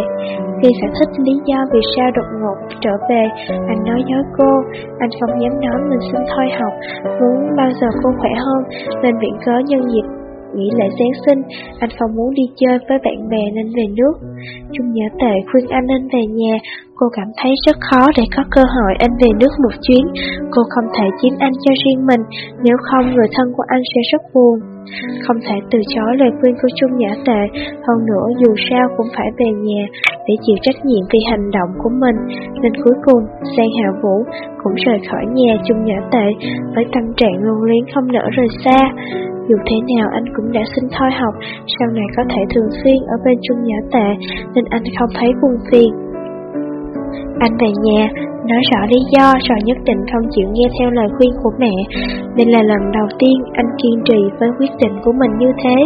Khi giải thích lý do vì sao đột ngột trở về, anh nói dối cô, anh không dám nói mình xin thôi học, muốn bao giờ cô khỏe hơn, nên viện cớ nhân dịp Nghĩ lại Giáng sinh, anh phong muốn đi chơi với bạn bè nên về nước. Trung Nhã Tệ khuyên anh nên về nhà, cô cảm thấy rất khó để có cơ hội anh về nước một chuyến. Cô không thể chiếm anh cho riêng mình, nếu không người thân của anh sẽ rất buồn. Không thể từ chối lời khuyên của Trung Nhã Tệ, hơn nữa dù sao cũng phải về nhà để chịu trách nhiệm vì hành động của mình, nên cuối cùng Giang Hạ Vũ cũng rời khỏi nhà Trung Nhã Tệ với tâm trạng lưu luyến không nỡ rời xa. Dù thế nào anh cũng đã xin thôi học, sau này có thể thường xuyên ở bên chung nhã tệ, nên anh không thấy buồn phiền. Anh về nhà, nói rõ lý do rồi nhất định không chịu nghe theo lời khuyên của mẹ. Đây là lần đầu tiên anh kiên trì với quyết định của mình như thế.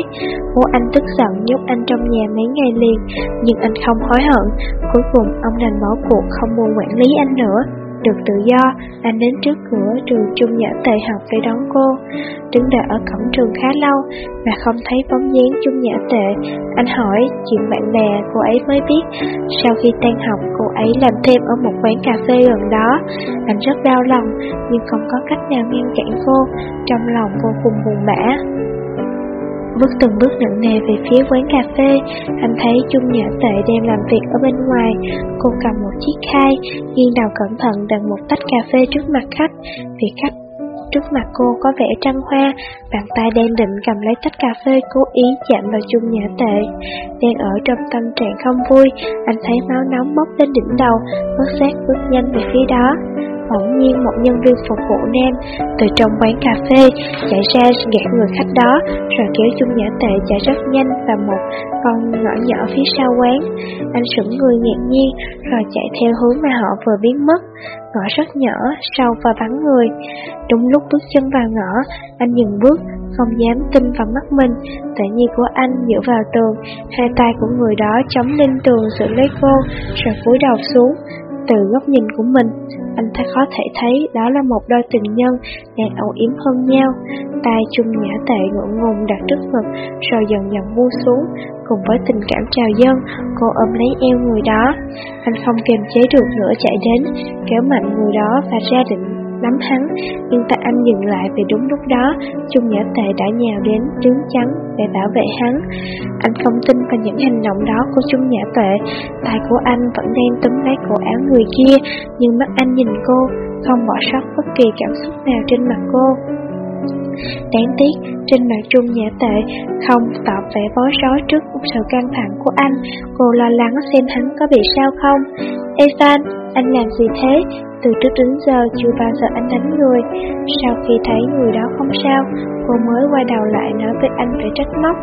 Bố anh tức giận nhốt anh trong nhà mấy ngày liền, nhưng anh không hối hận. Cuối cùng ông đành bỏ cuộc không buồn quản lý anh nữa. Được tự do, anh đến trước cửa trường trung nhã tệ học để đón cô. Đứng đợi ở cổng trường khá lâu mà không thấy bóng dáng trung nhã tệ. Anh hỏi chuyện bạn bè, cô ấy mới biết. Sau khi tan học, cô ấy làm thêm ở một quán cà phê gần đó. Anh rất đau lòng, nhưng không có cách nào ngăn cản cô. Trong lòng vô cùng buồn bã. Bước từng bước nặng nề về phía quán cà phê, anh thấy Chung Nhã Tệ đang làm việc ở bên ngoài. Cô cầm một chiếc khay, nghiêng đầu cẩn thận đặt một tách cà phê trước mặt khách. Vị khách trước mặt cô có vẻ trăng hoa, bàn tay đang định cầm lấy tách cà phê cố ý chạm vào Chung Nhã Tệ. Đang ở trong tâm trạng không vui, anh thấy máu nóng bốc lên đỉnh đầu, bất giác bước nhanh về phía đó. Bỗng nhiên một nhân viên phục vụ nam từ trong quán cà phê chạy ra gạt người khách đó rồi kéo chung nhã tệ chạy rất nhanh vào một con ngõ nhỏ phía sau quán. Anh sững người ngạc nhiên rồi chạy theo hướng mà họ vừa biến mất. Ngõ rất nhỏ, sâu và vắng người. Đúng lúc bước chân vào ngõ, anh dừng bước, không dám tin vào mắt mình. Tự nhi của anh dựa vào tường, hai tay của người đó chống lên tường sự lấy cô, rồi cúi đầu xuống. Từ góc nhìn của mình, anh ta có thể thấy đó là một đôi tình nhân đang âu yếm hơn nhau. Tay chung nhã tệ ngượng ngùng đặt trước ngực, rồi dần dần buông xuống. Cùng với tình cảm trào dâng, cô ôm lấy eo người đó. Anh không kiềm chế được nữa chạy đến, kéo mạnh người đó và ra định nắm hắn, nhưng tay anh dừng lại vì đúng lúc đó, Trung Nhã Tệ đã nhào đến đứng chắn để bảo vệ hắn. Anh không tin vào những hành động đó của Trung Nhã Tệ, tay của anh vẫn đang túm lấy cổ áo người kia, nhưng mắt anh nhìn cô, không bỏ sót bất kỳ cảm xúc nào trên mặt cô. Đáng tiếc, trên mặt Trung Nhã Tệ không tỏ vẻ bối rối trước sự căng thẳng của anh, cô lo lắng xem hắn có bị sao không. Evan, anh làm gì thế? Từ trước đến giờ chưa bao giờ anh đánh người. Sau khi thấy người đó không sao, Cô mới quay đầu lại nói với anh phải trách móc.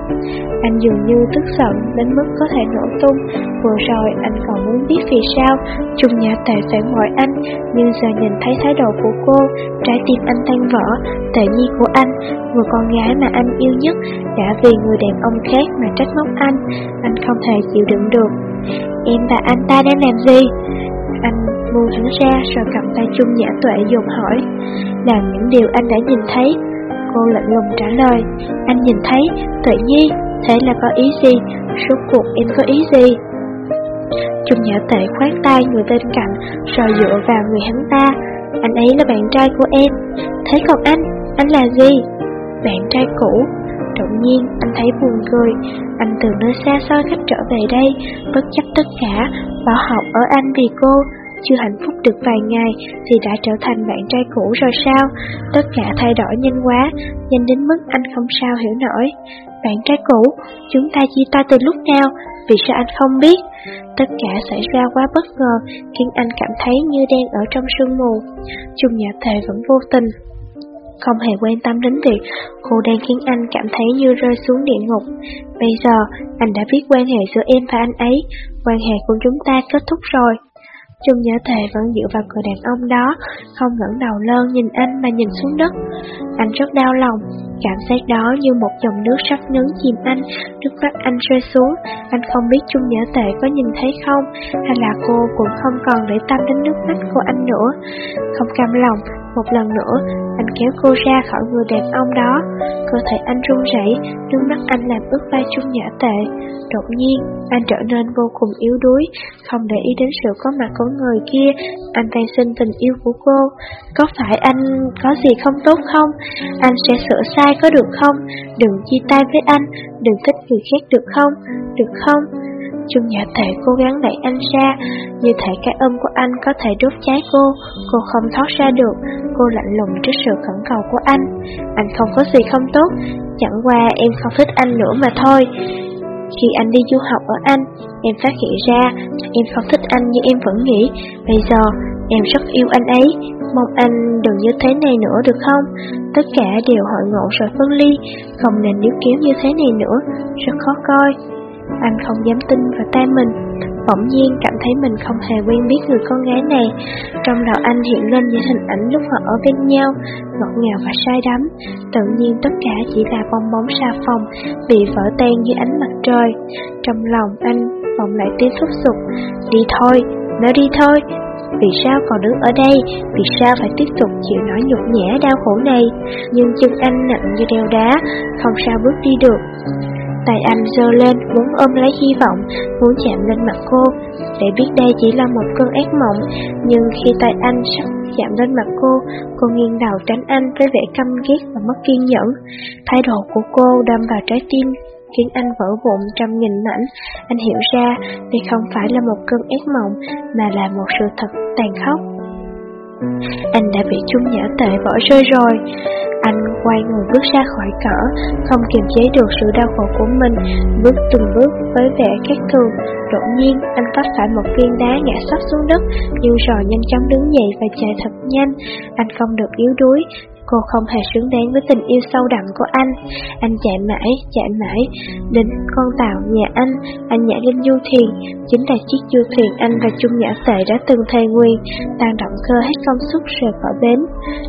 Anh dường như tức giận đến mức có thể nổ tung. Vừa rồi anh còn muốn biết vì sao. Trung nhà tệ phản bội anh, Nhưng giờ nhìn thấy thái độ của cô, Trái tim anh tan vỡ. Tệ nhi của anh, Người con gái mà anh yêu nhất, Đã vì người đàn ông khác mà trách móc anh. Anh không thể chịu đựng được. Em và anh ta đang làm gì? Anh buông ra rồi cầm tay chung nhã tuệ dồn hỏi. Là những điều anh đã nhìn thấy. Cô lạnh lùng trả lời. Anh nhìn thấy, tuệ nhi, thế là có ý gì, suốt cuộc em có ý gì? Trung nhã tệ khoát tay người bên cạnh Rồi dựa vào người hắn ta. Anh ấy là bạn trai của em. Thế còn anh, anh là gì? Bạn trai cũ. Đột nhiên anh thấy buồn cười. Anh từ nơi xa xôi khách trở về đây Bất chấp tất cả Bỏ học ở anh vì cô chưa hạnh phúc được vài ngày thì đã trở thành bạn trai cũ rồi sao? Tất cả thay đổi nhanh quá, nhanh đến mức anh không sao hiểu nổi. Bạn trai cũ, chúng ta chia tay từ lúc nào? Vì sao anh không biết? Tất cả xảy ra quá bất ngờ, khiến anh cảm thấy như đang ở trong sương mù. Chung nhà thề vẫn vô tình. Không hề quan tâm đến việc cô đang khiến anh cảm thấy như rơi xuống địa ngục. Bây giờ, anh đã biết quan hệ giữa em và anh ấy, quan hệ của chúng ta kết thúc rồi. Trung nhã thề vẫn dựa vào người đàn ông đó, không ngẩng đầu lên nhìn anh mà nhìn xuống đất. Anh rất đau lòng, cảm giác đó như một dòng nước sắp nhấn chìm anh, nước mắt anh rơi xuống. Anh không biết Trung nhã tệ có nhìn thấy không, hay là cô cũng không còn để tâm đến nước mắt của anh nữa. Không cam lòng, một lần nữa, anh kéo cô ra khỏi người đàn ông đó. Cơ thể anh run rẩy, nước mắt anh làm ướt vai chung nhã tệ. Đột nhiên, anh trở nên vô cùng yếu đuối, không để ý đến sự có mặt của người kia. Anh van xin tình yêu của cô. Có phải anh có gì không tốt không? Anh sẽ sửa sai có được không? Đừng chia tay với anh, đừng thích người khác được không? Được không? Trung Nhã Tệ cố gắng đẩy anh ra, như thể cái ôm của anh có thể đốt cháy cô, cô không thoát ra được, cô lạnh lùng trước sự khẩn cầu của anh. Anh không có gì không tốt, chẳng qua em không thích anh nữa mà thôi. Khi anh đi du học ở Anh, em phát hiện ra em không thích anh như em vẫn nghĩ. Bây giờ, em rất yêu anh ấy, mong anh đừng như thế này nữa được không? Tất cả đều hội ngộ rồi phân ly, không nên níu kéo như thế này nữa, rất khó coi. Anh không dám tin vào tay mình, bỗng nhiên cảm thấy mình không hề quen biết người con gái này. Trong đầu anh hiện lên những hình ảnh lúc họ ở bên nhau, ngọt ngào và say đắm. Tự nhiên tất cả chỉ là bong bóng xa phòng, bị vỡ tan dưới ánh mặt trời. Trong lòng anh vọng lại tiếng xúc sụp đi thôi, nó đi thôi, vì sao còn đứng ở đây? Vì sao phải tiếp tục chịu nỗi nhục nhã đau khổ này? Nhưng chân anh nặng như đeo đá, không sao bước đi được. Tay anh giơ lên, muốn ôm lấy hy vọng, muốn chạm lên mặt cô, để biết đây chỉ là một cơn ác mộng. Nhưng khi tay anh sắp chạm lên mặt cô, cô nghiêng đầu tránh anh với vẻ căm ghét và mất kiên nhẫn. Thái độ của cô đâm vào trái tim khiến anh vỡ vụn trăm nghìn mảnh. Anh hiểu ra đây không phải là một cơn ác mộng mà là một sự thật tàn khốc. Anh đã bị chung nhã tệ bỏ rơi rồi. Anh quay người bước ra khỏi cỡ, không kiềm chế được sự đau khổ của mình, bước từng bước với vẻ khét thường. Đột nhiên, anh vấp phải một viên đá ngã sắp xuống đất, nhưng rồi nhanh chóng đứng dậy và chạy thật nhanh. Anh không được yếu đuối, Cô không hề xứng đáng với tình yêu sâu đậm của anh. Anh chạy mãi, chạy mãi, đến con tàu nhà anh, anh nhảy lên du thuyền. Chính là chiếc du thuyền anh và Trung Nhã Tệ đã từng thề nguyên, tăng động cơ hết công suất rời khỏi bến.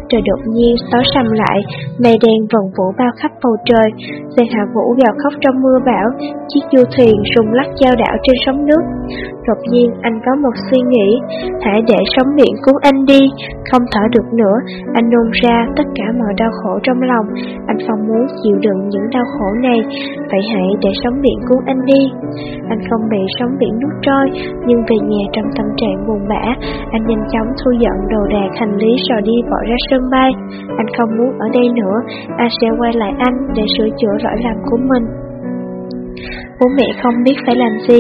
Trời đột nhiên tối sầm lại, mây đen vần vũ bao khắp bầu trời. Xe Hạ Vũ gào khóc trong mưa bão, chiếc du thuyền rung lắc giao đảo trên sóng nước. Đột nhiên anh có một suy nghĩ, hãy để sóng biển cuốn anh đi, không thở được nữa, anh nôn ra tất cả mọi đau khổ trong lòng, anh không muốn chịu đựng những đau khổ này, vậy hãy để sóng biển cuốn anh đi. Anh không bị sóng biển nuốt trôi, nhưng về nhà trong tâm trạng buồn bã, anh nhanh chóng thu dọn đồ đạc hành lý rồi đi bỏ ra sân bay. Anh không muốn ở đây nữa, anh sẽ quay lại anh để sửa chữa lỗi lầm của mình. Bố mẹ không biết phải làm gì,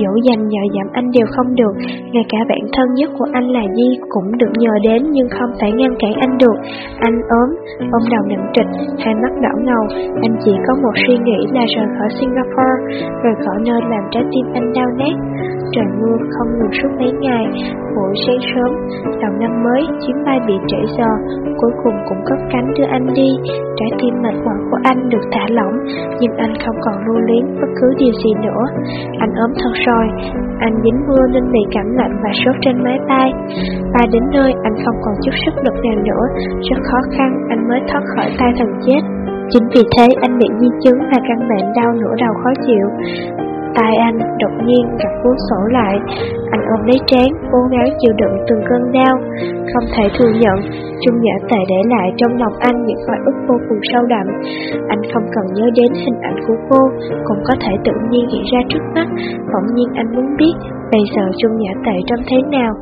dỗ dành nhờ giảm anh đều không được, ngay cả bạn thân nhất của anh là Di cũng được nhờ đến nhưng không thể ngăn cản anh được. Anh ốm, ông đầu nặng trịch, hai mắt đỏ ngầu, anh chỉ có một suy nghĩ là rời khỏi Singapore, rời khỏi nơi làm trái tim anh đau nát. Trời mưa không ngừng suốt mấy ngày, buổi sáng sớm, đầu năm mới, chuyến bay bị trễ giờ, cuối cùng cũng có cánh đưa anh đi. Trái tim mệt mỏi của anh được thả lỏng, nhưng anh không còn lưu luyến bất cứ điều gì nữa. Anh ốm thật rồi, anh dính mưa nên bị cảm lạnh và sốt trên mái tay. Và đến nơi, anh không còn chút sức lực nào nữa, rất khó khăn anh mới thoát khỏi tay thần chết. Chính vì thế anh bị di chứng và căn bệnh đau nửa đầu khó chịu tay anh đột nhiên gặp cuốn sổ lại, anh ôm lấy trán, cố gắng chịu đựng từng cơn đau, không thể thừa nhận, chung nhã tệ để lại trong lòng anh những hồi ức vô cùng sâu đậm. Anh không cần nhớ đến hình ảnh của cô, cũng có thể tự nhiên hiện ra trước mắt, bỗng nhiên anh muốn biết bây giờ chung nhã tệ trông thế nào,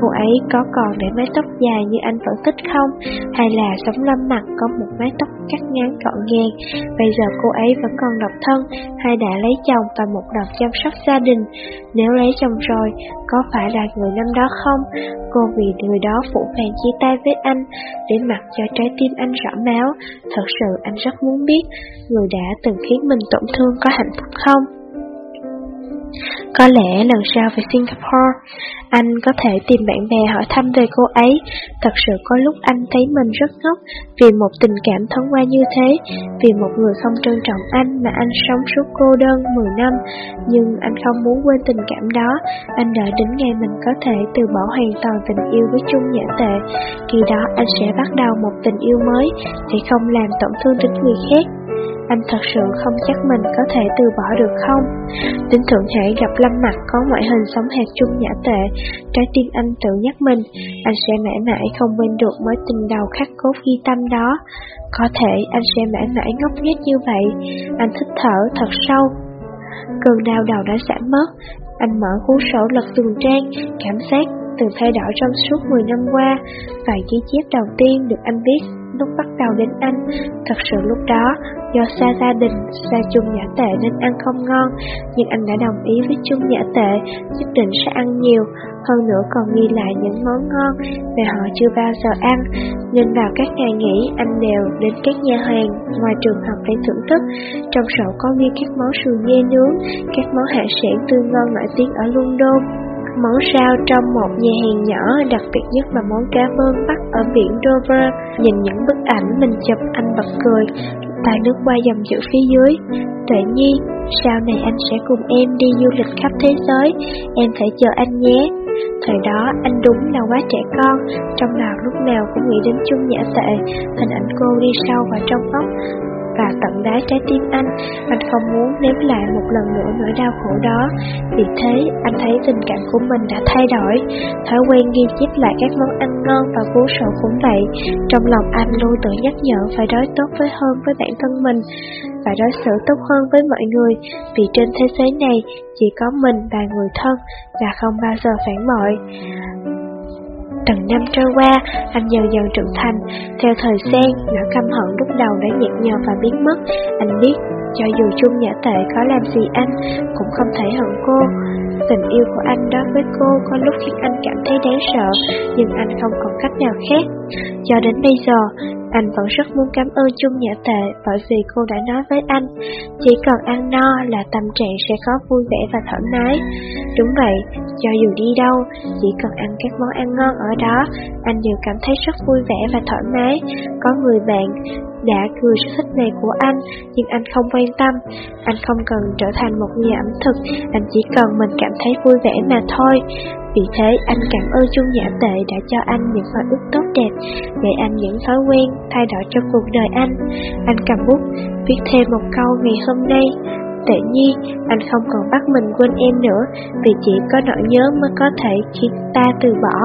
cô ấy có còn để mái tóc dài như anh vẫn thích không, hay là sống lâm mặt có một mái tóc cắt ngắn gọn gàng, bây giờ cô ấy vẫn còn độc thân, hay đã lấy chồng và một lòng chăm sóc gia đình, nếu lấy chồng rồi, có phải là người năm đó không? Cô vì người đó phủ phàng chia tay với anh, để mặc cho trái tim anh rõ máu, thật sự anh rất muốn biết, người đã từng khiến mình tổn thương có hạnh phúc không? Có lẽ lần sau về Singapore, anh có thể tìm bạn bè hỏi thăm về cô ấy. Thật sự có lúc anh thấy mình rất ngốc vì một tình cảm thoáng qua như thế, vì một người không trân trọng anh mà anh sống suốt cô đơn 10 năm. Nhưng anh không muốn quên tình cảm đó, anh đợi đến ngày mình có thể từ bỏ hoàn toàn tình yêu với chung nhã tệ. Khi đó anh sẽ bắt đầu một tình yêu mới để không làm tổn thương đến người khác anh thật sự không chắc mình có thể từ bỏ được không. Đến Thượng Hải gặp Lâm Mặt có ngoại hình sống hệt chung nhã tệ, trái tim anh tự nhắc mình, anh sẽ mãi mãi không quên được mối tình đầu khắc cốt ghi tâm đó. Có thể anh sẽ mãi mãi ngốc nghếch như vậy, anh thích thở thật sâu. Cơn đau đầu đã giảm mất, anh mở cuốn sổ lật từng trang, cảm giác từng thay đổi trong suốt 10 năm qua, vài chi chép đầu tiên được anh viết lúc bắt đầu đến anh. Thật sự lúc đó, do xa gia đình, xa chung nhã tệ nên ăn không ngon, nhưng anh đã đồng ý với chung nhã tệ, nhất định sẽ ăn nhiều, hơn nữa còn ghi lại những món ngon mà họ chưa bao giờ ăn, nên vào các ngày nghỉ anh đều đến các nhà hàng ngoài trường học để thưởng thức. Trong sổ có ghi các món sườn dê nướng, các món hải sản tươi ngon nổi tiếng ở London món sao trong một nhà hàng nhỏ, đặc biệt nhất là món cá bơn bắt ở biển Dover. Nhìn những bức ảnh mình chụp anh bật cười, tay nước qua dòng chữ phía dưới. Tuệ Nhi, sau này anh sẽ cùng em đi du lịch khắp thế giới, em phải chờ anh nhé. Thời đó anh đúng là quá trẻ con, trong lòng lúc nào cũng nghĩ đến chung nhã tệ, hình ảnh cô đi sâu vào trong óc, và tận đáy trái tim anh, anh không muốn nếm lại một lần nữa nỗi đau khổ đó. Vì thế, anh thấy tình cảm của mình đã thay đổi. Thói quen ghi chép lại các món ăn ngon và cuốn sổ cũng vậy. Trong lòng anh luôn tự nhắc nhở phải đối tốt với hơn với bản thân mình và đối xử tốt hơn với mọi người. Vì trên thế giới này chỉ có mình và người thân và không bao giờ phản bội. Từng năm trôi qua, anh dần dần trưởng thành. Theo thời gian, nỗi căm hận lúc đầu đã nhạt nhòa và biến mất. Anh biết, cho dù chung nhã tệ có làm gì anh, cũng không thể hận cô. Tình yêu của anh đối với cô có lúc khiến anh cảm thấy đáng sợ, nhưng anh không còn cách nào khác. Cho đến bây giờ, anh vẫn rất muốn cảm ơn Chung Nhã Tệ bởi vì cô đã nói với anh, chỉ cần ăn no là tâm trạng sẽ có vui vẻ và thoải mái. Đúng vậy, cho dù đi đâu, chỉ cần ăn các món ăn ngon ở đó, anh đều cảm thấy rất vui vẻ và thoải mái. Có người bạn đã cười sở thích này của anh, nhưng anh không quan tâm. Anh không cần trở thành một nhà ẩm thực, anh chỉ cần mình cảm thấy vui vẻ mà thôi. Vì thế, anh cảm ơn Chung Nhã Tệ đã cho anh những hồi ức tốt đẹp, dạy anh những thói quen thay đổi cho cuộc đời anh. Anh cầm bút, viết thêm một câu ngày hôm nay. Tệ nhi, anh không còn bắt mình quên em nữa, vì chỉ có nỗi nhớ mới có thể khiến ta từ bỏ.